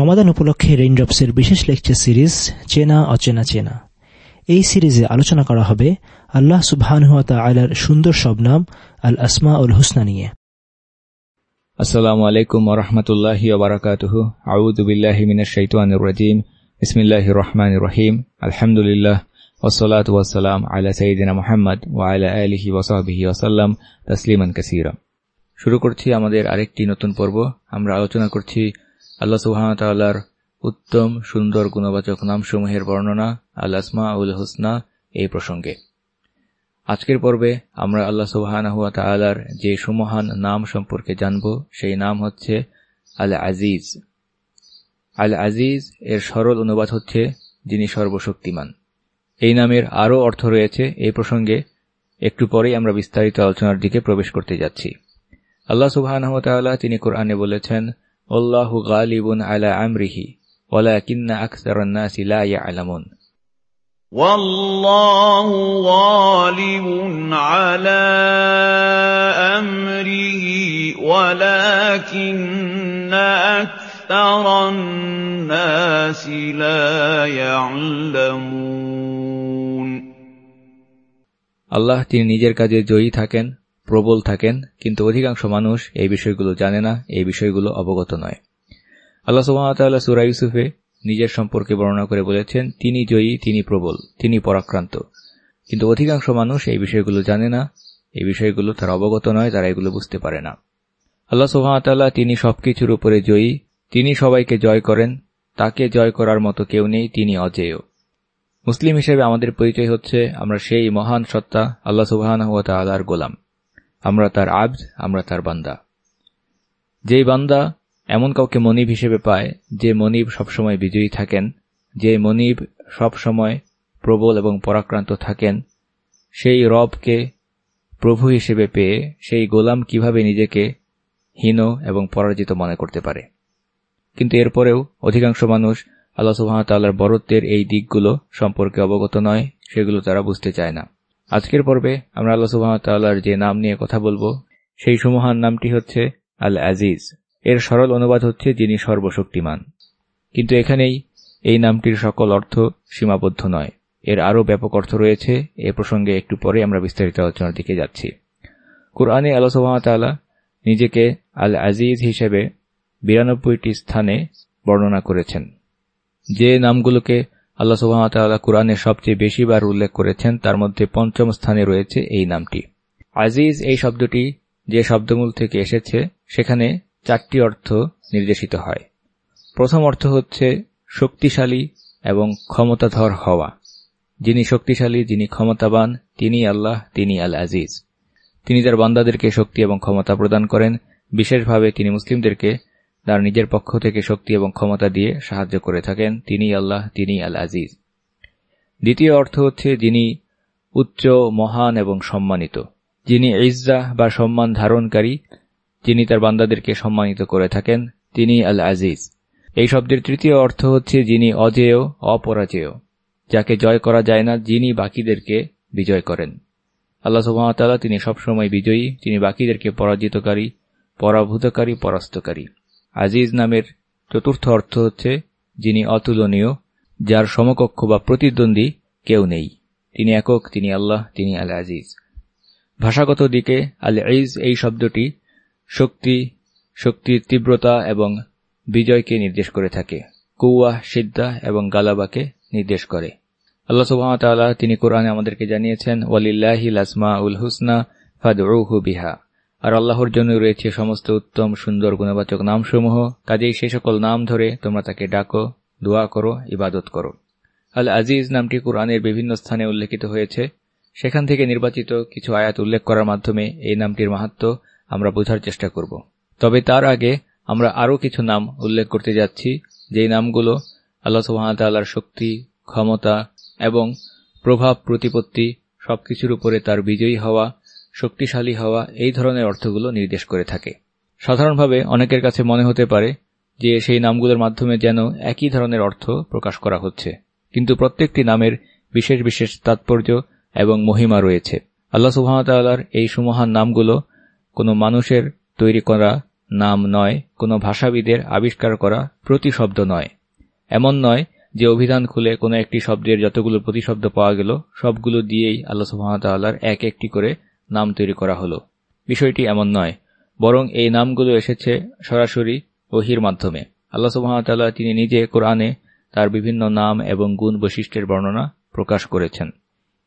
রমাদান উপলক্ষে রেইনড্রপসের বিশেষ lecture series চেনা, অচেনা, চেনা। এই সিরিজে আলোচনা করা হবে আল্লাহ সুবহানহাত আলার সুন্দর সব নাম আল আসমা উল হুসনা নিয়ে। আসসালামু আলাইকুম ওরহমতুল্লাহ ওবরাকাতুহ আউদুবিল্লাহ বিসমিল্লাহির রহমানির রহিম। আলহামদুলিল্লাহ ওসলাত ওয়াসালাম আলা সঈদিনা মোহাম্মদ ও আলা আলিহি ওসাহবিহি ওসাল্লাম তসলিমান কাসিরা। শুরু করছি আমাদের আরেকটি নতুন পর্ব। আমরা আলোচনা করছি আল্লাহ সুহামতাল্লাহর উত্তম, সুন্দর গুণবাচক নামসমূহের বর্ণনা, আল আসমা উল হুসনা এই প্রসঙ্গে। আজকের পর্বে আমরা আল্লাহ সুবাহানহুয়া তালার যে সুমহান নাম সম্পর্কে জানব, সেই নাম হচ্ছে আল আজিজ। আল আজিজ এর সরল অনুবাদ হচ্ছে যিনি সর্বশক্তিমান। এই নামের আরও অর্থ রয়েছে এই প্রসঙ্গে। একটু পরেই আমরা বিস্তারিত আলোচনার দিকে প্রবেশ করতে যাচ্ছি। আল্লাহ সুবাহ তিনি কোরআনে বলেছেন আল্লাহু গালিবুন আলা আমরিহি ولكن أكثر الناس لا يعلمون والله غالب على أمره ولكن أكثر الناس لا يعلمون আল্লাহ তিনি নিজের কাজে জয়ী থাকেন প্রবল থাকেন, কিন্তু অধিকাংশ মানুষ এই বিষয়গুলো জানে না, এই বিষয়গুলো অবগত নয়। আল্লাহ সুবাহতাল্লাহ সুরা ইউসুফে নিজের সম্পর্কে বর্ণনা করে বলেছেন, তিনি জয়ী, তিনি প্রবল, তিনি পরাক্রান্ত। কিন্তু অধিকাংশ মানুষ এই বিষয়গুলো জানে না, এই বিষয়গুলো তারা অবগত নয়, তারা এগুলো বুঝতে পারে না। আল্লাহ সুহামতাল্লাহ তিনি সবকিছুর উপরে জয়ী, তিনি সবাইকে জয় করেন, তাকে জয় করার মতো কেউ নেই, তিনি অজেয়। মুসলিম হিসেবে আমাদের পরিচয় হচ্ছে, আমরা সেই মহান সত্তা, আল্লাহ সুবাহ আল্লাহর গোলাম। আমরা তার আবজ আমরা তার বান্দা। যেই বান্দা এমন কাউকে মনিব হিসেবে পায়, যে মনিব সবসময় বিজয়ী থাকেন, যে মনিব সবসময় প্রবল এবং পরাক্রান্ত থাকেন, সেই রবকে প্রভু হিসেবে পেয়ে সেই গোলাম কীভাবে নিজেকে হীন এবং পরাজিত মনে করতে পারে। কিন্তু এরপরেও অধিকাংশ মানুষ আল্লাহ সুহামতাল্লাহর বরত্বের এই দিকগুলো সম্পর্কে অবগত নয়, সেগুলো তারা বুঝতে চায় না। আজকের পর্বে আমরা আল্লাহ সুহামতাল্লাহর যে নাম নিয়ে কথা বলব, সেই সুমহান নামটি হচ্ছে আল আজিজ এর সরল অনুবাদ হচ্ছে যিনি সর্বশক্তিমান। কিন্তু এখানেই এই নামটির সকল অর্থ সীমাবদ্ধ নয়। এর আরও ব্যাপক অর্থ রয়েছে, এ প্রসঙ্গে একটু পরে আমরা বিস্তারিত আলোচনার দিকে যাচ্ছি। কুরআনে আল্লাহ নিজেকে আল আজিজ হিসেবে বিরানব্বইটি স্থানে বর্ণনা করেছেন। যে নামগুলোকে আল্লাহ সুহামতাল্লাহ কুরআনে সবচেয়ে বেশিবার উল্লেখ করেছেন, তার মধ্যে পঞ্চম স্থানে রয়েছে এই নামটি। আজিজ এই শব্দটি যে শব্দমূল থেকে এসেছে, সেখানে চারটি অর্থ নির্দেশিত হয়। প্রথম অর্থ হচ্ছে শক্তিশালী এবং ক্ষমতাধর হওয়া। যিনি শক্তিশালী, যিনি ক্ষমতাবান তিনি আল্লাহ তিনি আল আজিজ তিনি তার বান্দাদেরকে শক্তি এবং ক্ষমতা প্রদান করেন। বিশেষভাবে তিনি মুসলিমদেরকে তার নিজের পক্ষ থেকে শক্তি এবং ক্ষমতা দিয়ে সাহায্য করে থাকেন তিনি আল্লাহ তিনি আল আজিজ দ্বিতীয় অর্থ হচ্ছে যিনি উচ্চ, মহান এবং সম্মানিত। যিনি ইজ্জা বা সম্মান ধারণকারী, যিনি তার বান্দাদেরকে সম্মানিত করে থাকেন তিনি আল আজিজ এই শব্দের তৃতীয় অর্থ হচ্ছে যিনি অজেয়, অপরাজেয়, যাকে জয় করা যায় না, যিনি বাকিদেরকে বিজয় করেন। আল্লাহ সুহামতাল্লাহ তিনি সবসময় বিজয়ী, তিনি বাকিদেরকে পরাজিতকারী, পরাভূতকারী, পরাস্তকারী। আজিজ নামের চতুর্থ অর্থ হচ্ছে যিনি অতুলনীয়, যার সমকক্ষ বা প্রতিদ্বন্দ্বী কেউ নেই। তিনি একক, তিনি আল্লাহ, তিনি আল আজিজ ভাষাগত দিকে আল এইজ এই শব্দটি শক্তি, শক্তির তীব্রতা এবং বিজয়কে নির্দেশ করে থাকে কৌয়া সিদ্ধা এবং গালাবাকে নির্দেশ করে। আল্লাহ সুবাহতাল্লাহ তিনি কোরআনে আমাদেরকে জানিয়েছেন ওয়ালিল্লাহি লাসমা উল হুসনা ফাদউহু বিহা। আর আল্লাহর জন্য রয়েছে সমস্ত উত্তম, সুন্দর, গুণবাচক নামসমূহ। কাজেই সে সকল নাম ধরে তোমরা তাকে ডাকো, দোয়া করো, ইবাদত করো। আল আজিজ নামটি কোরআনের বিভিন্ন স্থানে উল্লেখিত হয়েছে। সেখান থেকে নির্বাচিত কিছু আয়াত উল্লেখ করার মাধ্যমে এই নামটির মাহাত্ম আমরা বোঝার চেষ্টা করব। তবে তার আগে আমরা আরও কিছু নাম উল্লেখ করতে যাচ্ছি। যেই নামগুলো আল্লাহ সুহামতাল্লাহর শক্তি, ক্ষমতা এবং প্রভাব, প্রতিপত্তি সবকিছুর উপরে তার বিজয়ী হওয়া শক্তিশালী হওয়া এই ধরনের অর্থগুলো নির্দেশ করে থাকে। সাধারণভাবে অনেকের কাছে মনে হতে পারে যে সেই নামগুলোর মাধ্যমে যেন একই ধরনের অর্থ প্রকাশ করা হচ্ছে। কিন্তু প্রত্যেকটি নামের বিশেষ বিশেষ তাৎপর্য এবং মহিমা রয়েছে। আল্লাহ সুহামতাল্লাহর এই সুমহান নামগুলো কোনো মানুষের তৈরি করা নাম নয়, কোনো ভাষাবিদের আবিষ্কার করা প্রতিশব্দ নয়। এমন নয় যে অভিধান খুলে কোনো একটি শব্দের যতগুলো প্রতিশব্দ পাওয়া গেল, সবগুলো দিয়েই আল্লাহ সুহামতাল্লাহর এক একটি করে নাম তৈরি করা হলো। বিষয়টি এমন নয়, বরং এই নামগুলো এসেছে সরাসরি ওহির মাধ্যমে। আল্লাহ সুহামতাল্লাহ তিনি নিজে কোরআনে তার বিভিন্ন নাম এবং গুণ বৈশিষ্ট্যের বর্ণনা প্রকাশ করেছেন।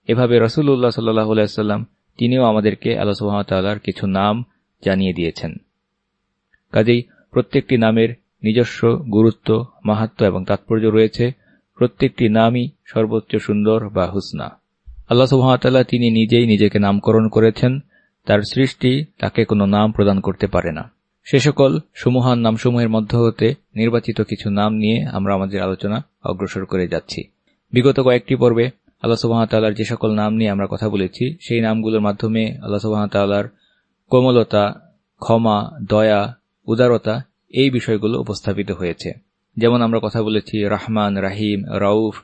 এভাবে রসুল্লাহ সাল্লাহ আলাইসাল্লাম তিনিও আমাদেরকে আল্লাহ সুহামতাল্লাহর কিছু নাম জানিয়ে দিয়েছেন। কাজেই প্রত্যেকটি নামের নিজস্ব গুরুত্ব মাহাত্ম এবং তাৎপর্য রয়েছে। প্রত্যেকটি নামই সর্বোচ্চ সুন্দর বা হুসনা। আল্লাহ সুহামতাল্লাহ তিনি নিজেই নিজেকে নামকরণ করেছেন। তার সৃষ্টি তাকে কোনো নাম প্রদান করতে পারে না। সে সকল সুমহান নামসমূহের মধ্য হতে নির্বাচিত কিছু নাম নিয়ে আমরা আমাদের আলোচনা অগ্রসর করে যাচ্ছি। বিগত কয়েকটি পর্বে আল্লাহ সুবাহতাল্লাহর যে সকল নাম নিয়ে আমরা কথা বলেছি, সেই নামগুলোর মাধ্যমে আল্লাহ সুবাহতাল্লাহর কোমলতা, ক্ষমা, দয়া, উদারতা এই বিষয়গুলো উপস্থাপিত হয়েছে। যেমন আমরা কথা বলেছি, রাহমান, রাহিম, রাউফ,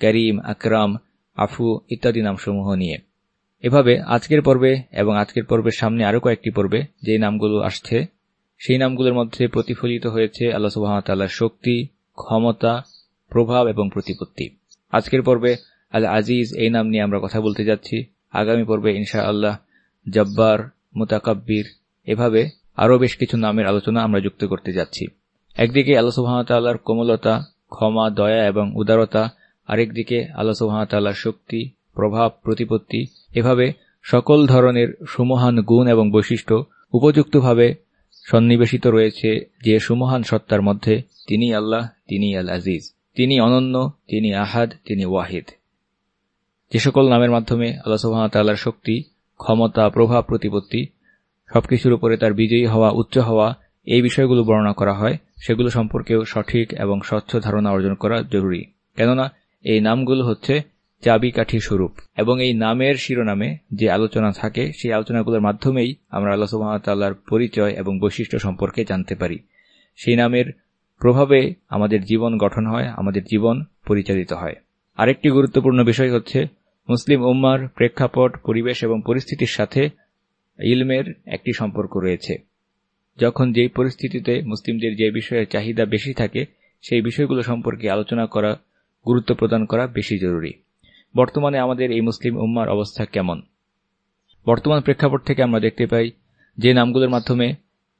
করিম, আকরাম আফু ইত্যাদি নামসমূহ নিয়ে। এভাবে আজকের পর্বে এবং আজকের পর্বের সামনে আরও কয়েকটি পর্বে যে নামগুলো আসছে, সেই নামগুলোর মধ্যে প্রতিফলিত হয়েছে আল্লাহ সুবাহতাল্লাহর শক্তি, ক্ষমতা, প্রভাব এবং প্রতিপত্তি। আজকের পর্বে আল আজিজ এই নাম নিয়ে আমরা কথা বলতে যাচ্ছি। আগামী পর্বে ইনশা আল্লাহ জব্বার, মুতাকাব্বির এভাবে আরও বেশ কিছু নামের আলোচনা আমরা যুক্ত করতে যাচ্ছি। একদিকে আল্লাহ সুহামতাল্লাহর কোমলতা, ক্ষমা, দয়া এবং উদারতা আরেকদিকে আল্লাহ সুহামতাল্লাহর শক্তি, প্রভাব, প্রতিপত্তি এভাবে সকল ধরনের সুমহান গুণ এবং বৈশিষ্ট্য উপযুক্তভাবে সন্নিবেশিত রয়েছে যে সুমহান সত্তার মধ্যে তিনি আল্লাহ, তিনি আল আজিজ। তিনি অনন্য, তিনি আহাদ, তিনি ওয়াহিদ। যে সকল নামের মাধ্যমে আল্লাহ সুহামতাল্লাহর শক্তি, ক্ষমতা, প্রভাব, প্রতিপত্তি সবকিছুর উপরে তার বিজয়ী হওয়া, উচ্চ হওয়া এই বিষয়গুলো বর্ণনা করা হয়, সেগুলো সম্পর্কেও সঠিক এবং স্বচ্ছ ধারণা অর্জন করা জরুরি। কেননা এই নামগুলো হচ্ছে চাবিকাঠি স্বরূপ। এবং এই নামের শিরোনামে যে আলোচনা থাকে, সেই আলোচনাগুলোর মাধ্যমেই আমরা আল্লাহ সুহামতাল্লাহর পরিচয় এবং বৈশিষ্ট্য সম্পর্কে জানতে পারি। সেই নামের প্রভাবে আমাদের জীবন গঠন হয়, আমাদের জীবন পরিচালিত হয়। আরেকটি গুরুত্বপূর্ণ বিষয় হচ্ছে মুসলিম উম্মার প্রেক্ষাপট, পরিবেশ এবং পরিস্থিতির সাথে ইলমের একটি সম্পর্ক রয়েছে। যখন যেই পরিস্থিতিতে মুসলিমদের যে বিষয়ের চাহিদা বেশি থাকে, সেই বিষয়গুলো সম্পর্কে আলোচনা করা গুরুত্ব প্রদান করা বেশি জরুরি। বর্তমানে আমাদের এই মুসলিম উম্মার অবস্থা কেমন? বর্তমান প্রেক্ষাপট থেকে আমরা দেখতে পাই, যে নামগুলোর মাধ্যমে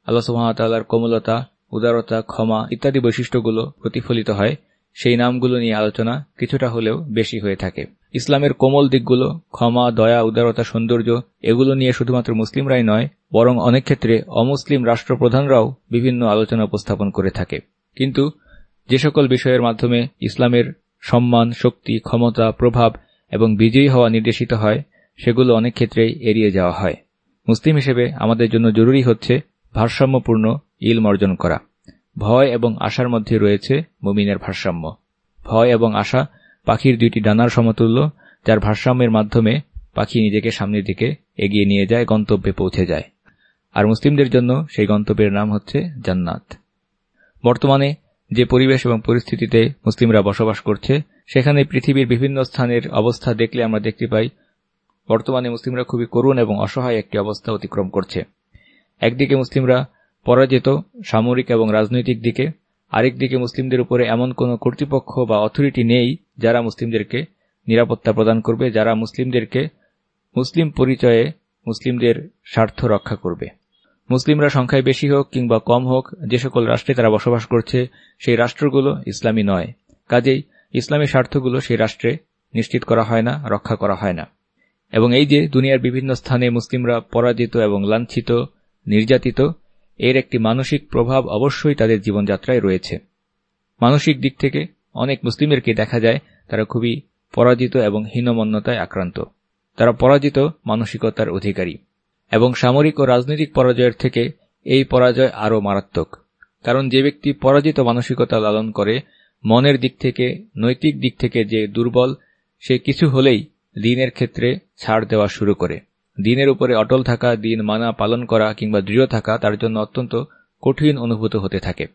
আল্লাহ সুহামতাল্লাহর কোমলতা, উদারতা, ক্ষমা ইত্যাদি বৈশিষ্ট্যগুলো প্রতিফলিত হয়, সেই নামগুলো নিয়ে আলোচনা কিছুটা হলেও বেশি হয়ে থাকে। ইসলামের কোমল দিকগুলো, ক্ষমা, দয়া, উদারতা, সৌন্দর্য, এগুলো নিয়ে শুধুমাত্র মুসলিমরাই নয়, বরং অনেক ক্ষেত্রে অমুসলিম রাষ্ট্রপ্রধানরাও বিভিন্ন আলোচনা উপস্থাপন করে থাকে। কিন্তু যে সকল বিষয়ের মাধ্যমে ইসলামের সম্মান, শক্তি, ক্ষমতা, প্রভাব এবং বিজয়ী হওয়া নির্দেশিত হয়, সেগুলো অনেক ক্ষেত্রেই এড়িয়ে যাওয়া হয়। মুসলিম হিসেবে আমাদের জন্য জরুরি হচ্ছে ভারসাম্যপূর্ণ ইলম অর্জন করা। ভয় এবং আশার মধ্যে রয়েছে মুমিনের ভারসাম্য। ভয় এবং আশা পাখির দুইটি ডানার সমতুল্য, যার ভারসাম্যের মাধ্যমে পাখি নিজেকে সামনের দিকে এগিয়ে নিয়ে যায়, গন্তব্যে পৌঁছে যায়। আর মুসলিমদের জন্য সেই গন্তব্যের নাম হচ্ছে জান্নাত। বর্তমানে যে পরিবেশ এবং পরিস্থিতিতে মুসলিমরা বসবাস করছে, সেখানে পৃথিবীর বিভিন্ন স্থানের অবস্থা দেখলে আমরা দেখতে পাই, বর্তমানে মুসলিমরা খুবই করুণ এবং অসহায় একটি অবস্থা অতিক্রম করছে। একদিকে মুসলিমরা পরাজিত সামরিক এবং রাজনৈতিক দিকে আরেক দিকে মুসলিমদের উপরে এমন কোনো কর্তৃপক্ষ বা অথরিটি নেই যারা মুসলিমদেরকে নিরাপত্তা প্রদান করবে, যারা মুসলিমদেরকে মুসলিম পরিচয়ে মুসলিমদের স্বার্থ রক্ষা করবে। মুসলিমরা সংখ্যায় বেশি হোক কিংবা কম হোক, যে সকল রাষ্ট্রে তারা বসবাস করছে, সেই রাষ্ট্রগুলো ইসলামী নয়। কাজেই ইসলামী স্বার্থগুলো সেই রাষ্ট্রে নিশ্চিত করা হয় না, রক্ষা করা হয় না। এবং এই যে দুনিয়ার বিভিন্ন স্থানে মুসলিমরা পরাজিত এবং লাঞ্ছিত, নির্যাতিত, এর একটি মানসিক প্রভাব অবশ্যই তাদের জীবনযাত্রায় রয়েছে। মানসিক দিক থেকে অনেক মুসলিমেরকে দেখা যায়, তারা খুবই পরাজিত এবং হীনমন্যতায় আক্রান্ত। তারা পরাজিত মানসিকতার অধিকারী। এবং সামরিক ও রাজনৈতিক পরাজয়ের থেকে এই পরাজয় আরও মারাত্মক। কারণ যে ব্যক্তি পরাজিত মানসিকতা লালন করে, মনের দিক থেকে, নৈতিক দিক থেকে যে দুর্বল, সে কিছু হলেই দিনের ক্ষেত্রে ছাড় দেওয়া শুরু করে। দিনের উপরে অটল থাকা, দিন মানা, পালন করা কিংবা দৃঢ় থাকা তার জন্য অত্যন্ত কঠিন অনুভূত হতে থাকে।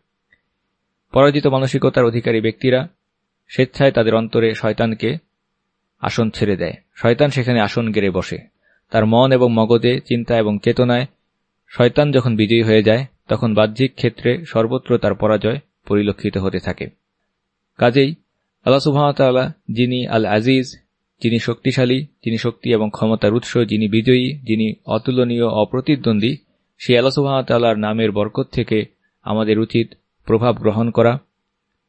পরাজিত মানসিকতার অধিকারী ব্যক্তিরা স্বেচ্ছায় তাদের অন্তরে শয়তানকে আসন ছেড়ে দেয়। শয়তান সেখানে আসন গেড়ে বসে। তার মন এবং মগজে চিন্তা এবং চেতনায় শয়তান যখন বিজয়ী হয়ে যায়, তখন বাহ্যিক ক্ষেত্রে সর্বত্র তার পরাজয় পরিলক্ষিত হতে থাকে। কাজেই আল্লাহ সুহামতাল্লাহ যিনি আল আজিজ যিনি শক্তিশালী, যিনি শক্তি এবং ক্ষমতার উৎস, যিনি বিজয়ী, যিনি অতুলনীয়, অপ্রতিদ্বন্দ্বী, সেই আল্লাহ সুহামতাল্লাহর নামের বরকত থেকে আমাদের উচিত প্রভাব গ্রহণ করা,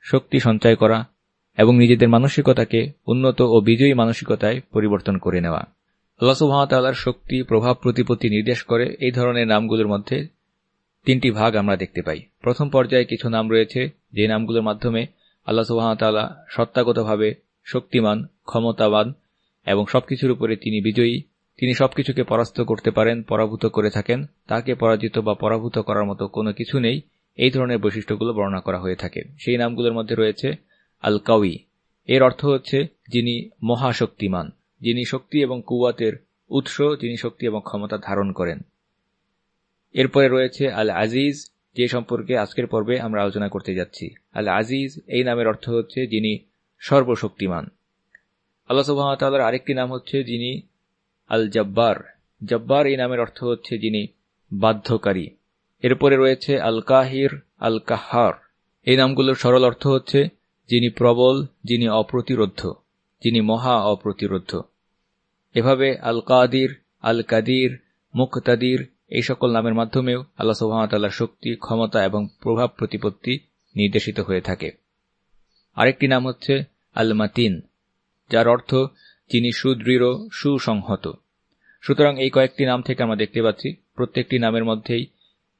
শক্তি সঞ্চয় করা এবং নিজেদের মানসিকতাকে উন্নত ও বিজয়ী মানসিকতায় পরিবর্তন করে নেওয়া। আল্লাহ সুহামতাল্লাহর শক্তি, প্রভাব, প্রতিপত্তি নির্দেশ করে। এই ধরনের নামগুলোর মধ্যে তিনটি ভাগ আমরা দেখতে পাই। প্রথম পর্যায়ে কিছু নাম রয়েছে, যে নামগুলোর মাধ্যমে আল্লাহ সুহামতাল্লাহ সত্তাগতভাবে শক্তিমান, ক্ষমতাবান এবং সবকিছুর উপরে তিনি বিজয়ী। তিনি সবকিছুকে পরাস্ত করতে পারেন, পরাভূত করে থাকেন। তাকে পরাজিত বা পরাভূত করার মতো কোনো কিছু নেই। এই ধরনের বৈশিষ্ট্যগুলো বর্ণনা করা হয়ে থাকে। সেই নামগুলোর মধ্যে রয়েছে আল কাউই এর অর্থ হচ্ছে যিনি মহাশক্তিমান। যিনি শক্তি এবং কুয়াতের উৎস, যিনি শক্তি এবং ক্ষমতা ধারণ করেন। এরপরে রয়েছে আল আজিজ যে সম্পর্কে আজকের পর্বে আমরা আলোচনা করতে যাচ্ছি। আল আজিজ এই নামের অর্থ হচ্ছে যিনি সর্বশক্তিমান। আল্লাহ সুবাহতাল্লার আরেকটি নাম হচ্ছে যিনি আল জব্বার জব্বার এই নামের অর্থ হচ্ছে যিনি বাধ্যকারী। এরপরে রয়েছে আল কাহির আল কাহার এই নামগুলোর সরল অর্থ হচ্ছে যিনি প্রবল, যিনি অপ্রতিরোধ যিনি মহা অপ্রতিরোধ এভাবে আল কাদির আল কাদির মুখতাদির এই সকল নামের মাধ্যমেও আল্লাহ সুহামতাল্লাহর শক্তি, ক্ষমতা এবং প্রভাব প্রতিপত্তি নির্দেশিত হয়ে থাকে। আরেকটি নাম হচ্ছে আল মাতিন যার অর্থ যিনি সুদৃঢ়, সুসংহত। সুতরাং এই কয়েকটি নাম থেকে আমরা দেখতে পাচ্ছি, প্রত্যেকটি নামের মধ্যেই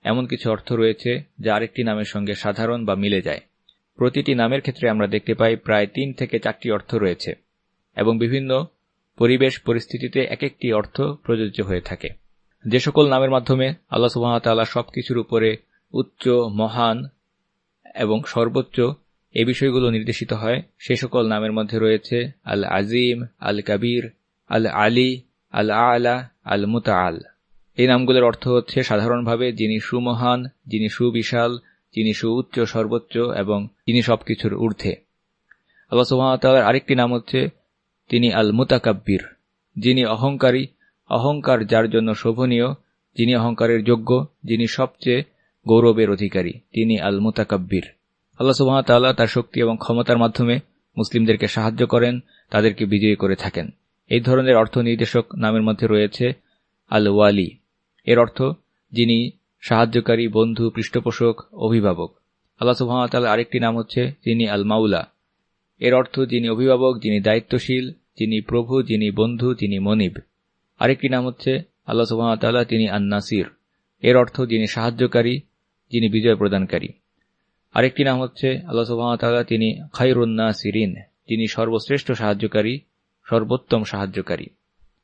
এমন কিছু অর্থ রয়েছে যা আরেকটি নামের সঙ্গে সাধারণ বা মিলে যায়। প্রতিটি নামের ক্ষেত্রে আমরা দেখতে পাই প্রায় তিন থেকে চারটি অর্থ রয়েছে। এবং বিভিন্ন পরিবেশ পরিস্থিতিতে এক একটি অর্থ প্রযোজ্য হয়ে থাকে। যে সকল নামের মাধ্যমে আল্লাহ সুবাহতাল্লাহ সবকিছুর উপরে উচ্চ, মহান এবং সর্বোচ্চ এই বিষয়গুলো নির্দেশিত হয়, সে সকল নামের মধ্যে রয়েছে আল আজিম আল কাবির আল আলী আল আলা আল মুতাআল এই নামগুলোর অর্থ হচ্ছে সাধারণভাবে যিনি সুমহান, যিনি সুবিশাল, যিনি সুউচ্চ, সর্বোচ্চ এবং যিনি সবকিছুর ঊর্ধ্বে। আল্লাহ সুহামতাল্লার আরেকটি নাম হচ্ছে তিনি আল মুতাকাব্বির যিনি অহংকারী, অহংকার যার জন্য শোভনীয়, যিনি অহংকারের যোগ্য, যিনি সবচেয়ে গৌরবের অধিকারী, তিনি আল মুতাকাব্বির আল্লাহ সুবাহতাল্লাহ তার শক্তি এবং ক্ষমতার মাধ্যমে মুসলিমদেরকে সাহায্য করেন, তাদেরকে বিজয়ী করে থাকেন। এই ধরনের অর্থ নির্দেশক নামের মধ্যে রয়েছে আল ওয়ালি এর অর্থ, যিনি সাহায্যকারী, বন্ধু, পৃষ্ঠপোষক, অভিভাবক। আল্লাহ সুহামতাল্লাহ আরেকটি নাম হচ্ছে, যিনি আল মাউলা এর অর্থ যিনি অভিভাবক, যিনি দায়িত্বশীল, যিনি প্রভু, যিনি বন্ধু, যিনি মনিব। আরেকটি নাম হচ্ছে আল্লাহ সুহামতাল্লাহ তিনি আন্নাসির। এর অর্থ যিনি সাহায্যকারী, যিনি বিজয় প্রদানকারী। আরেকটি নাম হচ্ছে আল্লাহ সুহামতাল্লাহ তিনি খাইরুন্না সিরিন যিনি সর্বশ্রেষ্ঠ সাহায্যকারী, সর্বোত্তম সাহায্যকারী।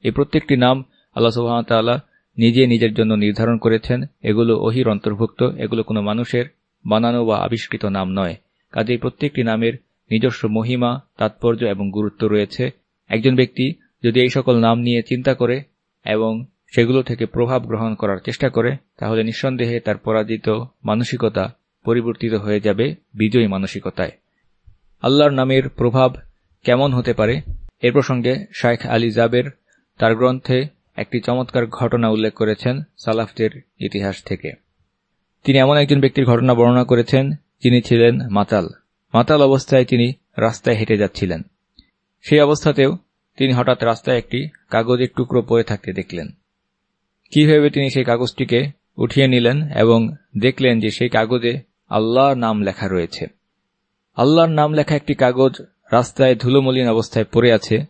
এই প্রত্যেকটি নাম আল্লাহ সুহামতাল্লাহ নিজে নিজের জন্য নির্ধারণ করেছেন। এগুলো অহির অন্তর্ভুক্ত, এগুলো কোনো মানুষের বানানো বা আবিষ্কৃত নাম নয়। কাজেই প্রত্যেকটি নামের নিজস্ব মহিমা, তাৎপর্য এবং গুরুত্ব রয়েছে। একজন ব্যক্তি যদি এই সকল নাম নিয়ে চিন্তা করে এবং সেগুলো থেকে প্রভাব গ্রহণ করার চেষ্টা করে, তাহলে নিঃসন্দেহে তার পরাজিত মানসিকতা পরিবর্তিত হয়ে যাবে বিজয়ী মানসিকতায়। আল্লাহর নামের প্রভাব কেমন হতে পারে? এর প্রসঙ্গে শাইখ আলী জাবের তার গ্রন্থে একটি চমৎকার ঘটনা উল্লেখ করেছেন সালাফদের ইতিহাস থেকে। তিনি এমন একজন ব্যক্তির ঘটনা বর্ণনা করেছেন, যিনি ছিলেন মাতাল। মাতাল অবস্থায় তিনি রাস্তায় হেঁটে যাচ্ছিলেন। সেই অবস্থাতেও তিনি হঠাৎ রাস্তায় একটি কাগজের টুকরো পড়ে থাকতে দেখলেন। কি ভেবে তিনি সেই কাগজটিকে উঠিয়ে নিলেন এবং দেখলেন যে সেই কাগজে আল্লাহর নাম লেখা রয়েছে। আল্লাহর নাম লেখা একটি কাগজ রাস্তায় ধুলোমলিন অবস্থায় পড়ে আছে।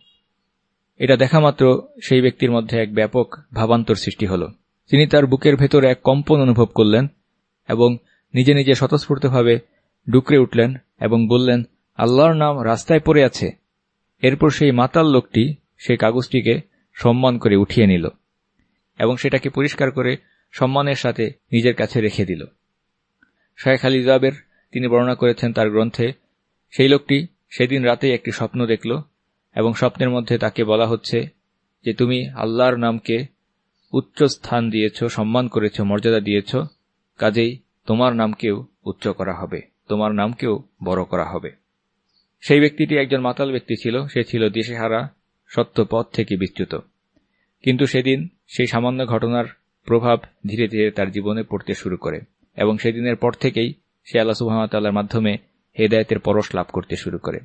এটা দেখা মাত্র সেই ব্যক্তির মধ্যে এক ব্যাপক ভাবান্তর সৃষ্টি হল। তিনি তার বুকের ভেতরে এক কম্পন অনুভব করলেন এবং নিজে নিজে স্বতঃস্ফূর্তভাবে ডুকরে উঠলেন এবং বললেন, আল্লাহর নাম রাস্তায় পড়ে আছে। এরপর সেই মাতাল লোকটি সেই কাগজটিকে সম্মান করে উঠিয়ে নিল এবং সেটাকে পরিষ্কার করে সম্মানের সাথে নিজের কাছে রেখে দিল। শাহেখ আলী জাবের তিনি বর্ণনা করেছেন তার গ্রন্থে, সেই লোকটি সেদিন রাতেই একটি স্বপ্ন দেখল এবং স্বপ্নের মধ্যে তাকে বলা হচ্ছে যে, তুমি আল্লাহর নামকে উচ্চ স্থান দিয়েছ, সম্মান করেছ, মর্যাদা দিয়েছ, কাজেই তোমার নামকেও উচ্চ করা হবে। তোমার নামকেও বড় করা হবে। সেই ব্যক্তিটি একজন মাতাল ব্যক্তি ছিল, সে ছিল দিশেহারা, সত্য পথ থেকে বিচ্যুত। কিন্তু সেদিন সেই সামান্য ঘটনার প্রভাব ধীরে ধীরে তার জীবনে পড়তে শুরু করে এবং সেদিনের পর থেকেই সে আল্লাহ সুহামতাল্লার মাধ্যমে হেদায়তের পরশ লাভ করতে শুরু করে।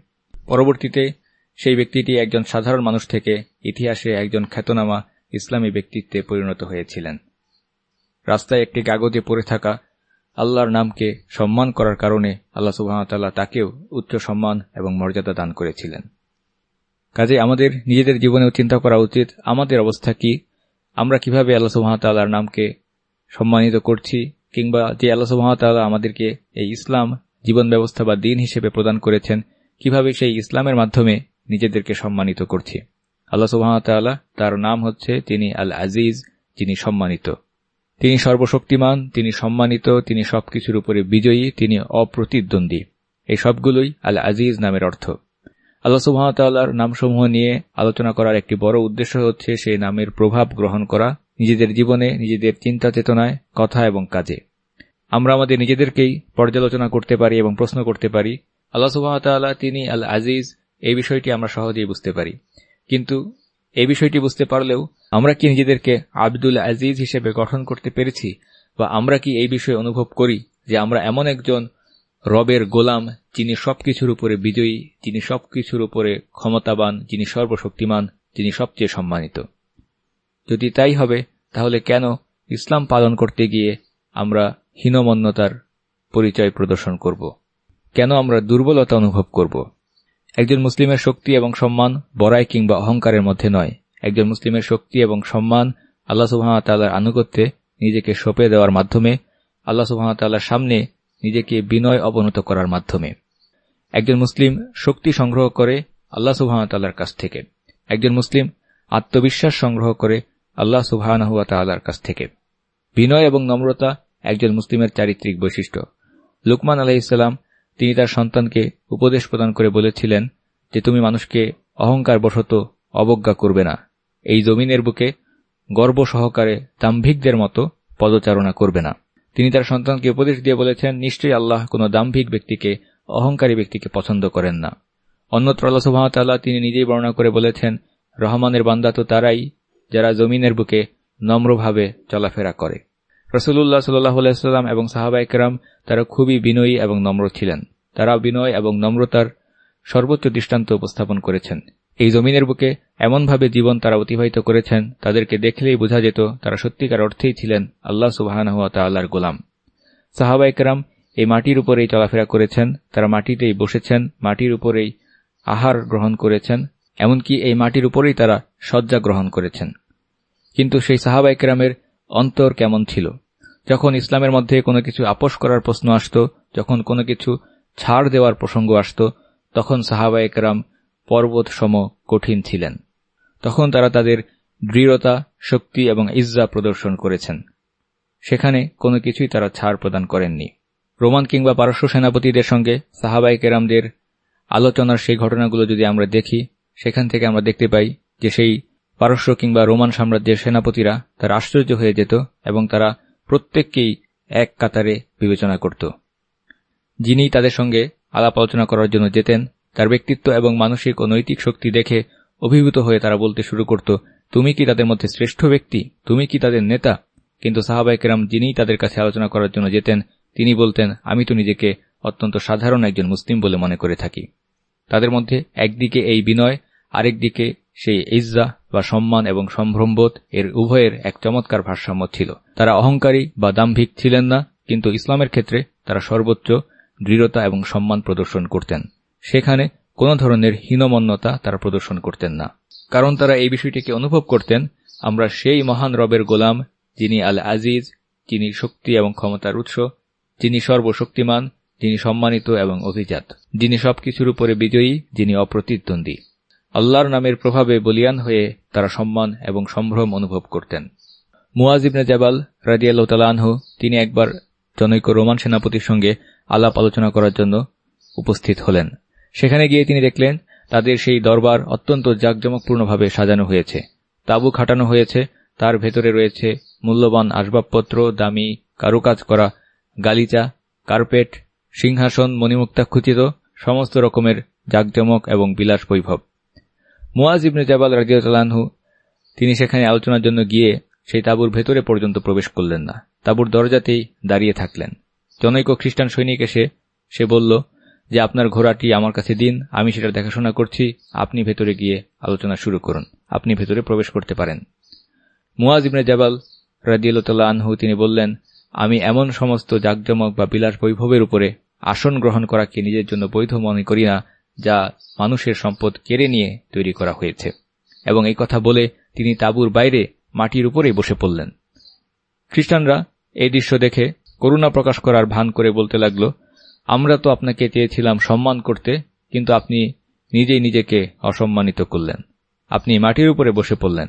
পরবর্তীতে সেই ব্যক্তিটি একজন সাধারণ মানুষ থেকে ইতিহাসে একজন খ্যাতনামা ইসলামী ব্যক্তিত্বে পরিণত হয়েছিলেন। রাস্তায় একটি কাগজে পড়ে থাকা আল্লাহর নামকে সম্মান করার কারণে আল্লাহ সুবাহতাল্লাহ তাকেও উচ্চ সম্মান এবং মর্যাদা দান করেছিলেন। কাজে আমাদের নিজেদের জীবনেও চিন্তা করা উচিত, আমাদের অবস্থা কি? আমরা কীভাবে আল্লাহ সুবাহতাল্লাহর নামকে সম্মানিত করছি? কিংবা যে আল্লাহ সুবাহতাল্লাহ আমাদেরকে এই ইসলাম জীবন ব্যবস্থা বা দিন হিসেবে প্রদান করেছেন, কীভাবে সেই ইসলামের মাধ্যমে নিজেদেরকে সম্মানিত করছি? আল্লাহ সুবাহতাল্লাহ তার নাম হচ্ছে তিনি আল আজিজ যিনি সম্মানিত। তিনি সর্বশক্তিমান, তিনি সম্মানিত, তিনি সবকিছুর উপরে বিজয়ী, তিনি অপ্রতিদ্বন্দ্বী। এই সবগুলোই আল আজিজ নামের অর্থ। আল্লাহ সুহামতাল্লাহর নামসমূহ নিয়ে আলোচনা করার একটি বড় উদ্দেশ্য হচ্ছে সেই নামের প্রভাব গ্রহণ করা, নিজেদের জীবনে, নিজেদের চিন্তা চেতনায়, কথা এবং কাজে। আমরা আমাদের নিজেদেরকেই পর্যালোচনা করতে পারি এবং প্রশ্ন করতে পারি, আল্লাহ সুহামতাল্লাহ তিনি আল আজিজ এই বিষয়টি আমরা সহজেই বুঝতে পারি। কিন্তু এই বিষয়টি বুঝতে পারলেও, আমরা কি নিজেদেরকে আব্দুল আজিজ হিসেবে গঠন করতে পেরেছি, বা আমরা কি এই বিষয়ে অনুভব করি যে আমরা এমন একজন রবের গোলাম, যিনি সবকিছুর উপরে বিজয়ী, যিনি সবকিছুর উপরে ক্ষমতাবান, যিনি সর্বশক্তিমান, যিনি সবচেয়ে সম্মানিত? যদি তাই হবে, তাহলে কেন ইসলাম পালন করতে গিয়ে আমরা হীনমন্যতার পরিচয় প্রদর্শন করব? কেন আমরা দুর্বলতা অনুভব করব? একজন মুসলিমের শক্তি এবং সম্মান বড়াই কিংবা অহংকারের মধ্যে নয়। একজন মুসলিমের শক্তি এবং সম্মান আল্লাহ সুহামতাল্লাহর আনুগত্যে নিজেকে সঁপে দেওয়ার মাধ্যমে, আল্লাহ সুহামতাল্লাহর সামনে নিজেকে বিনয় অবনত করার মাধ্যমে। একজন মুসলিম শক্তি সংগ্রহ করে আল্লাহ সুবাহতাল্লাহর কাছ থেকে। একজন মুসলিম আত্মবিশ্বাস সংগ্রহ করে আল্লাহ সুবাহর কাছ থেকে। বিনয় এবং নম্রতা একজন মুসলিমের চারিত্রিক বৈশিষ্ট্য। লুকমান আলাহ ইসলাম তিনি তার সন্তানকে উপদেশ প্রদান করে বলেছিলেন যে তুমি মানুষকে অহংকার বশত অবজ্ঞা করবে না। এই জমিনের বুকে গর্ব সহকারে দাম্ভিকদের মতো পদচারণা করবে না। তিনি তার সন্তানকে উপদেশ দিয়ে বলেছেন, নিশ্চয়ই আল্লাহ কোন দাম্ভিক ব্যক্তিকে অহংকারী ব্যক্তিকে পছন্দ করেন না। অন্যত্র আল্লাহ সুহামতাল্লাহ তিনি নিজেই বর্ণনা করে বলেছেন, রহমানের বান্দা তো তারাই যারা জমিনের বুকে নম্রভাবে চলাফেরা করে। রসুল্লাহ সাল্লাম এবং সাহাবা একরাম তারা খুবই বিনয়ী এবং নম্র ছিলেন। তারা বিনয় এবং নম্রতার সর্বোচ্চ দৃষ্টান্ত উপস্থাপন করেছেন। এই জমিনের বুকে এমনভাবে জীবন তারা অতিবাহিত করেছেন, তাদেরকে দেখলেই বোঝা যেত তারা সত্যিকার অর্থেই ছিলেন আল্লাহ সুবাহানহুয়া তাল্লাহর গোলাম। সাহাবা একরাম এই মাটির উপরেই চলাফেরা করেছেন, তারা মাটিতেই বসেছেন, মাটির উপরেই আহার গ্রহণ করেছেন, এমনকি এই মাটির উপরেই তারা শয্যা গ্রহণ করেছেন। কিন্তু সেই সাহাবা একরামের অন্তর কেমন ছিল? যখন ইসলামের মধ্যে কোনো কিছু আপোষ করার প্রশ্ন আসত, যখন কোনো কিছু ছাড় দেওয়ার প্রসঙ্গ আসত, তখন সাহাবা একরাম পর্বত সম কঠিন ছিলেন। তখন তারা তাদের দৃঢ়তা, শক্তি এবং ইজ্জা প্রদর্শন করেছেন। সেখানে কোনো কিছুই তারা ছাড় প্রদান করেননি। রোমান কিংবা পারস্য সেনাপতিদের সঙ্গে সাহাবাই কেরামদের আলোচনার সেই ঘটনাগুলো যদি আমরা দেখি, সেখান থেকে আমরা দেখতে পাই যে সেই পারস্য কিংবা রোমান সাম্রাজ্যের সেনাপতিরা তারা আশ্চর্য হয়ে যেত এবং তারা প্রত্যেককেই এক কাতারে বিবেচনা করত। যিনি তাদের সঙ্গে আলাপ আলোচনা করার জন্য যেতেন, তার ব্যক্তিত্ব এবং মানসিক ও নৈতিক শক্তি দেখে অভিভূত হয়ে তারা বলতে শুরু করত, তুমি কি তাদের মধ্যে শ্রেষ্ঠ ব্যক্তি? তুমি কি তাদের নেতা? কিন্তু সাহাবাইকেরাম যিনি তাদের কাছে আলোচনা করার জন্য যেতেন, তিনি বলতেন, আমি তো নিজেকে অত্যন্ত সাধারণ একজন মুসলিম বলে মনে করে থাকি। তাদের মধ্যে একদিকে এই বিনয়, আরেকদিকে সেই ইজ্জা বা সম্মান এবং সম্ভ্রমবোধ এর উভয়ের এক চমৎকার ভারসাম্য ছিল। তারা অহংকারী বা দাম্ভিক ছিলেন না, কিন্তু ইসলামের ক্ষেত্রে তারা সর্বোচ্চ দৃঢ়তা এবং সম্মান প্রদর্শন করতেন। সেখানে কোন ধরনের হীনমন্যতা তারা প্রদর্শন করতেন না। কারণ তারা এই বিষয়টিকে অনুভব করতেন, আমরা সেই মহান রবের গোলাম, যিনি আল আজিজ যিনি শক্তি এবং ক্ষমতার উৎস, যিনি সর্বশক্তিমান, যিনি সম্মানিত এবং অভিজাত, যিনি সবকিছুর উপরে বিজয়ী, যিনি অপ্রতিদ্বন্দ্বী। আল্লাহর নামের প্রভাবে বলিয়ান হয়ে তারা সম্মান এবং সম্ভ্রম অনুভব করতেন। মুয়াজিবনে জাবাল রাজিয়াল্লাহ তালাহ তিনি একবার জনৈক রোমান সেনাপতির সঙ্গে আলাপ আলোচনা করার জন্য উপস্থিত হলেন। সেখানে গিয়ে তিনি দেখলেন, তাদের সেই দরবার অত্যন্ত জাঁকজমকপূর্ণভাবে সাজানো হয়েছে। তাবু খাটানো হয়েছে, তার ভেতরে রয়েছে মূল্যবান আসবাবপত্র, দামি কারুকাজ করা গালিচা, কার্পেট, সিংহাসন মণিমুক্তাক্ষুচিত, সমস্ত রকমের জাকজমক এবং বিলাস বৈভব। মুয়াজ ইবনে জাবাল রাজিয়ালহু তিনি সেখানে আলোচনার জন্য গিয়ে সেই তাবুর ভেতরে পর্যন্ত প্রবেশ করলেন না। তাবুর দরজাতেই দাঁড়িয়ে থাকলেন। জনৈক খ্রিস্টান সৈনিক এসে, সে বলল, যে আপনার ঘোড়াটি আমার কাছে দিন, আমি সেটা দেখাশোনা করছি, আপনি ভেতরে গিয়ে আলোচনা শুরু করুন, আপনি ভেতরে প্রবেশ করতে পারেন। মুয়াজ ইবনে জাবাল রাজিউল্লাহ আনহু তিনি বললেন, আমি এমন সমস্ত জাকজমক বা বিলাস বৈভবের উপরে আসন গ্রহণ করাকে নিজের জন্য বৈধ মনে করি না, যা মানুষের সম্পদ কেড়ে নিয়ে তৈরি করা হয়েছে। এবং এই কথা বলে তিনি তাবুর বাইরে মাটির উপরেই বসে পড়লেন। খ্রিস্টানরা এই দৃশ্য দেখে করুণা প্রকাশ করার ভান করে বলতে লাগল, আমরা তো আপনাকে চেয়েছিলাম সম্মান করতে, কিন্তু আপনি নিজেই নিজেকে অসম্মানিত করলেন। আপনি মাটির উপরে বসে পড়লেন।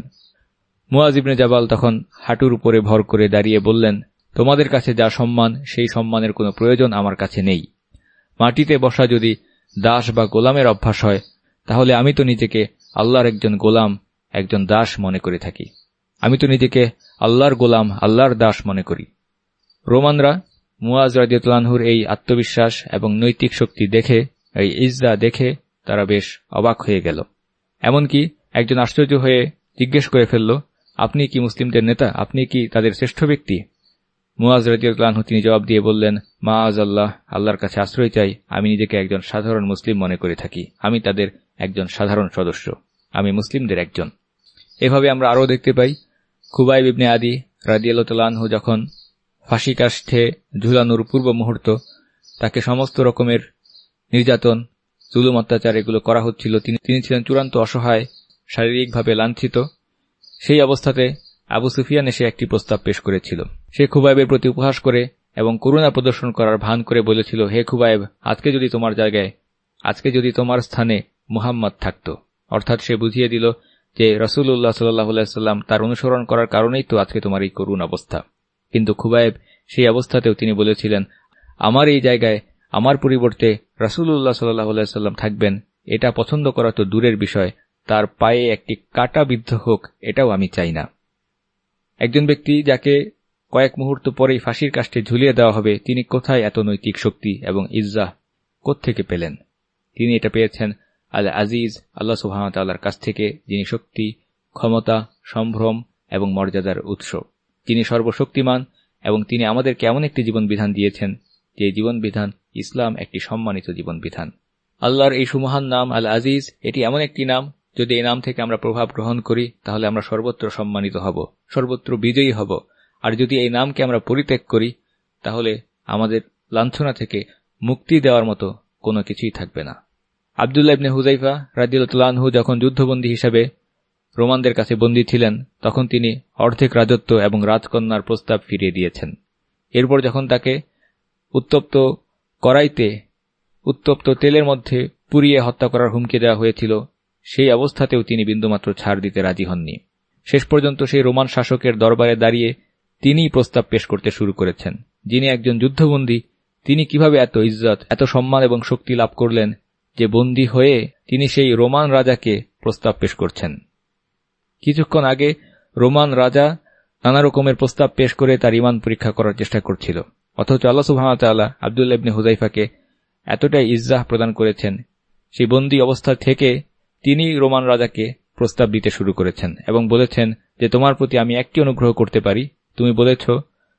মুয়াজিবনে জাবাল তখন হাঁটুর উপরে ভর করে দাঁড়িয়ে বললেন, তোমাদের কাছে যা সম্মান, সেই সম্মানের কোনো প্রয়োজন আমার কাছে নেই। মাটিতে বসা যদি দাস বা গোলামের অভ্যাস হয়, তাহলে আমি তো নিজেকে আল্লাহর একজন গোলাম, একজন দাস মনে করে থাকি। আমি তো নিজেকে আল্লাহর গোলাম, আল্লাহর দাস মনে করি। রোমানরা মুয়াজ রাজিউল্লাহুর এই আত্মবিশ্বাস এবং নৈতিক শক্তি দেখে, এই ইজরা দেখে তারা বেশ অবাক হয়ে গেল। এমনকি একজন আশ্চর্য হয়ে জিজ্ঞেস করে ফেলল, আপনি কি মুসলিমদের নেতা? আপনি কি তাদের শ্রেষ্ঠ ব্যক্তি? মুয়াজ রাজিউল্লাহু তিনি জবাব দিয়ে বললেন মা আজ আল্লাহ আল্লাহর কাছে আশ্রয় চাই, আমি নিজেকে একজন সাধারণ মুসলিম মনে করে থাকি, আমি তাদের একজন সাধারণ সদস্য, আমি মুসলিমদের একজন। এভাবে আমরা আরও দেখতে পাই খুবাই বিবনে আদি রাজিয়ালহু যখন ফাঁসি কাষ্ঠে ঝুলানোর পূর্ব মুহূর্ত, তাকে সমস্ত রকমের নির্যাতন, জুলুম, অত্যাচার এগুলো করা হচ্ছিল তিনি ছিলেন চূড়ান্ত অসহায়, শারীরিকভাবে লাঞ্ছিত। সেই অবস্থাতে আবু সুফিয়ান এসে একটি প্রস্তাব পেশ করেছিল। সে খুবাইবের প্রতি উপহাস করে এবং করুণা প্রদর্শন করার ভান করে বলেছিল, হে খুবাইব, আজকে যদি তোমার জায়গায়, আজকে যদি তোমার স্থানে মুহাম্মদ থাকত। অর্থাৎ সে বুঝিয়ে দিল যে রসুল্লাহ সাল্লাম তার অনুসরণ করার কারণেই তো আজকে তোমার এই করুণ অবস্থা। কিন্তু খুবাইব সেই অবস্থাতেও তিনি বলেছিলেন, আমার এই জায়গায়, আমার পরিবর্তে রাসুল্লাহ সাল্লাহ সাল্লাম থাকবেন, এটা পছন্দ করা তো দূরের বিষয়, তার পায়ে একটি কাটা বিদ্ধ হোক, এটাও আমি চাই না। একজন ব্যক্তি যাকে কয়েক মুহূর্ত পরেই ফাঁসির কাষ্টে ঝুলিয়ে দেওয়া হবে, তিনি কোথায় এত নৈতিক শক্তি এবং ইজ্জাহ থেকে পেলেন? তিনি এটা পেয়েছেন আল আজিজ আল্লাহ সুহামতাল্লাহর কাছ থেকে, যিনি শক্তি, ক্ষমতা, সম্ভ্রম এবং মর্যাদার উৎস। তিনি সর্বশক্তিমান এবং তিনি আমাদেরকে এমন একটি জীবন বিধান দিয়েছেন, যে জীবন বিধান ইসলাম একটি সম্মানিত জীবন বিধান আল্লাহর এই সুমহান নাম আল আজিজ এটি এমন একটি নাম, যদি এই নাম থেকে আমরা প্রভাব গ্রহণ করি, তাহলে আমরা সর্বত্র সম্মানিত হব, সর্বত্র বিজয়ী হব। আর যদি এই নামকে আমরা পরিত্যাগ করি, তাহলে আমাদের লাঞ্ছনা থেকে মুক্তি দেওয়ার মতো কোনো কিছুই থাকবে না। আবদুল্লাহ ইবনে হুজাইফা রাজিউল্লাহু যখন যুদ্ধবন্দী হিসাবে রোমানদের কাছে বন্দী ছিলেন, তখন তিনি অর্ধেক রাজত্ব এবং রাজকন্যার প্রস্তাব ফিরিয়ে দিয়েছেন। এরপর যখন তাকে উত্তপ্ত করাইতে, উত্তপ্ত তেলের মধ্যে পুড়িয়ে হত্যা করার হুমকি দেওয়া হয়েছিল, সেই অবস্থাতেও তিনি বিন্দুমাত্র ছাড় দিতে রাজি হননি। শেষ পর্যন্ত সেই রোমান শাসকের দরবারে দাঁড়িয়ে তিনিই প্রস্তাব পেশ করতে শুরু করেছেন। যিনি একজন যুদ্ধবন্দী, তিনি কীভাবে এত ইজ্জত, এত সম্মান এবং শক্তি লাভ করলেন যে বন্দী হয়ে তিনি সেই রোমান রাজাকে প্রস্তাব পেশ করছেন। কিছুক্ষণ আগে রোমান রাজা নানা রকমের প্রস্তাব পেশ করে তার ইমান পরীক্ষা করার চেষ্টা করছিল। অথচ আল্লাহ সুহামতাল্লাহ আবদুল্লা ইবনে হুজাইফাকে এতটাই ইজ্জাহ প্রদান করেছেন, সেই বন্দী অবস্থা থেকে তিনি রোমান রাজাকে প্রস্তাব দিতে শুরু করেছেন এবং বলেছেন যে, তোমার প্রতি আমি একটি অনুগ্রহ করতে পারি। তুমি বলেছ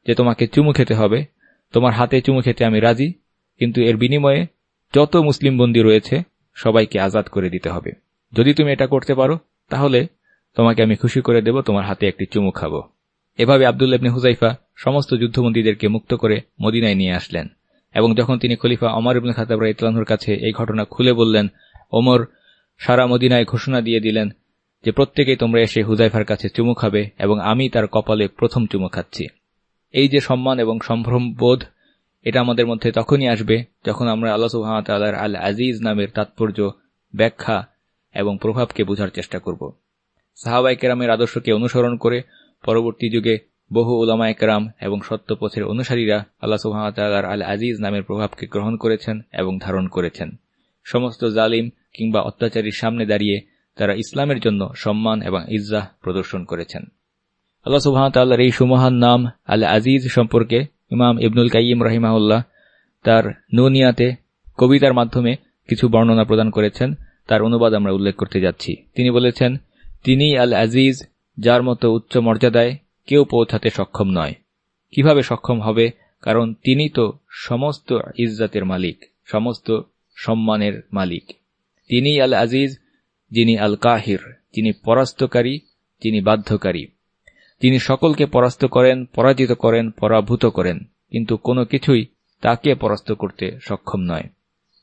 যে, তোমাকে চুমু খেতে হবে। তোমার হাতে চুমু খেতে আমি রাজি, কিন্তু এর বিনিময়ে যত মুসলিম বন্দী রয়েছে, সবাইকে আজাদ করে দিতে হবে। যদি তুমি এটা করতে পারো, তাহলে তোমাকে আমি খুশি করে দেব, তোমার হাতে একটি চুমু খাব। এভাবে আবদুল্লা হুজাইফা সমস্ত যুদ্ধবন্দীদেরকে মুক্ত করে মদিনায় নিয়ে আসলেন। এবং যখন তিনি খলিফা অমর ইবনে খাতাব ইতলানহুর কাছে এই ঘটনা খুলে বললেন, ওমর সারা মদিনায় ঘোষণা দিয়ে দিলেন যে প্রত্যেকেই তোমরা এসে হুজাইফার কাছে চুমু খাবে এবং আমি তার কপালে প্রথম চুমু খাচ্ছি। এই যে সম্মান এবং সম্ভ্রম বোধ এটা আমাদের মধ্যে তখনই আসবে যখন আমরা আল্লাহ সুহামতাল্লাহর আল আজিজ নামের তাৎপর্য, ব্যাখ্যা এবং প্রভাবকে বোঝার চেষ্টা করব। সাহাবাই কেরামের আদর্শকে অনুসরণ করে পরবর্তী যুগে বহু ওলামা একরাম এবং সত্যপথের অনুসারীরা আল্লাহ সুহামতাল্লাহর আল আজিজ নামের প্রভাবকে গ্রহণ করেছেন এবং ধারণ করেছেন। সমস্ত জালিম কিংবা অত্যাচারীর সামনে দাঁড়িয়ে তারা ইসলামের জন্য সম্মান এবং ইজ্জাহ প্রদর্শন করেছেন। আল্লাহ সুবাহতাল্লাহর এই সুমহান নাম আল আজিজ সম্পর্কে ইমাম ইবনুল কাইম রহিমাউল্লাহ তার নুনিয়াতে কবিতার মাধ্যমে কিছু বর্ণনা প্রদান করেছেন। তার অনুবাদ আমরা উল্লেখ করতে যাচ্ছি। তিনি বলেছেন, তিনি আল আজিজ যার মতো উচ্চ মর্যাদায় কেউ পৌঁছাতে সক্ষম নয়। কীভাবে সক্ষম হবে? কারণ তিনি তো সমস্ত ইজ্জাতের মালিক, সমস্ত সম্মানের মালিক। তিনি আল আজিজ যিনি আল কাহির যিনি পরাস্তকারী, যিনি বাধ্যকারী। তিনি সকলকে পরাস্ত করেন, পরাজিত করেন, পরাভূত করেন। কিন্তু কোনো কিছুই তাকে পরাস্ত করতে সক্ষম নয়।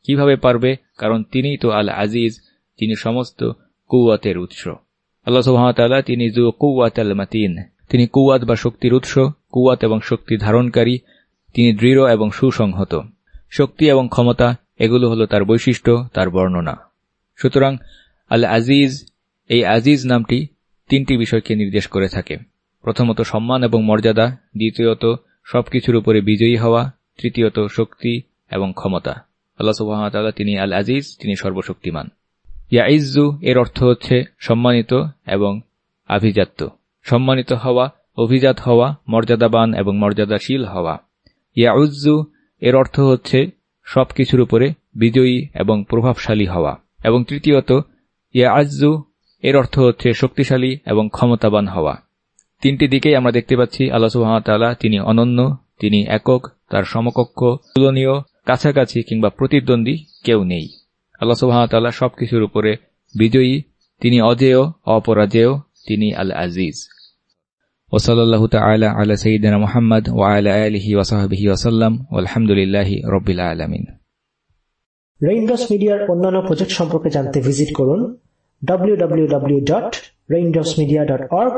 কীভাবে পারবে? কারণ তিনি তো আল আজিজ তিনি সমস্ত কুয়াতের উৎস। আল্লাহ সুহামতাল্লাহ তিনি জু কুয়াত আল মাতিন। তিনি কুয়াত বা শক্তির উৎস কুয়াত এবং শক্তি ধারণকারী, তিনি দৃঢ় এবং সুসংহত। শক্তি এবং ক্ষমতা, এগুলো হলো তার বৈশিষ্ট্য, তার বর্ণনা। সুতরাং আল আজিজ এই আজিজ নামটি তিনটি বিষয়কে নির্দেশ করে থাকে। প্রথমত সম্মান এবং মর্যাদা, দ্বিতীয়ত সবকিছুর উপরে বিজয়ী হওয়া, তৃতীয়ত শক্তি এবং ক্ষমতা। আল্লাহ তিনি আল আজিজ তিনি সর্বশক্তিমান। ইয়া ইজ্জু এর অর্থ হচ্ছে সম্মানিত এবং আভিজাত্য। সম্মানিত হওয়া, অভিজাত হওয়া, মর্যাদাবান এবং মর্যাদাশীল হওয়া। ইয়া উজ্জু এর অর্থ হচ্ছে সবকিছুর উপরে বিজয়ী এবং প্রভাবশালী হওয়া। এবং তৃতীয়ত ইয়া আজ্জু এর অর্থ হচ্ছে শক্তিশালী এবং ক্ষমতাবান হওয়া। তিনটি দিকেই আমরা দেখতে পাচ্ছি আল্লাহ সুহামতাল্লাহ তিনি অনন্য, তিনি একক, তার সমকক্ষ, তুলনীয়, কাছাকাছি কিংবা প্রতিদ্বন্দ্বী কেউ নেই। আল্লাহ সুহামতাল্লাহ সবকিছুর উপরে বিজয়ী, তিনি অজেয়, অপরাজেয়, তিনি আল আজিজ ওসলাল্লাহ তালা আলা সঈদিনা মোহাম্মদ ওয়ালা আলহি ওসাহাবিহি ওসাল্লাম আলহামদুলিল্লাহ রবিল আলমিন। রেইনড্রপস মিডিয়ার অন্যান্য প্রজেক্ট সম্পর্কে জানতে ভিজিট করুন www.raindropsmedia.org